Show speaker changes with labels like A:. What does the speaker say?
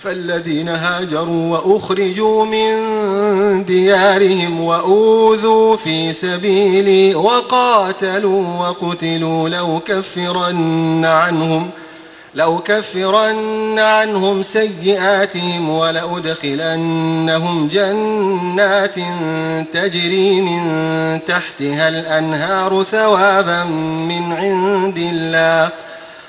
A: فالذين هاجروا وأخرجوا من ديارهم وأوذوا في سبيلي وقاتلوا وقتلوا لو كفرن عنهم لأكفرن عنهم سيئاتهم ولأدخلنهم جنات تجري من تحتها الأنهار ثوابا من عند الله.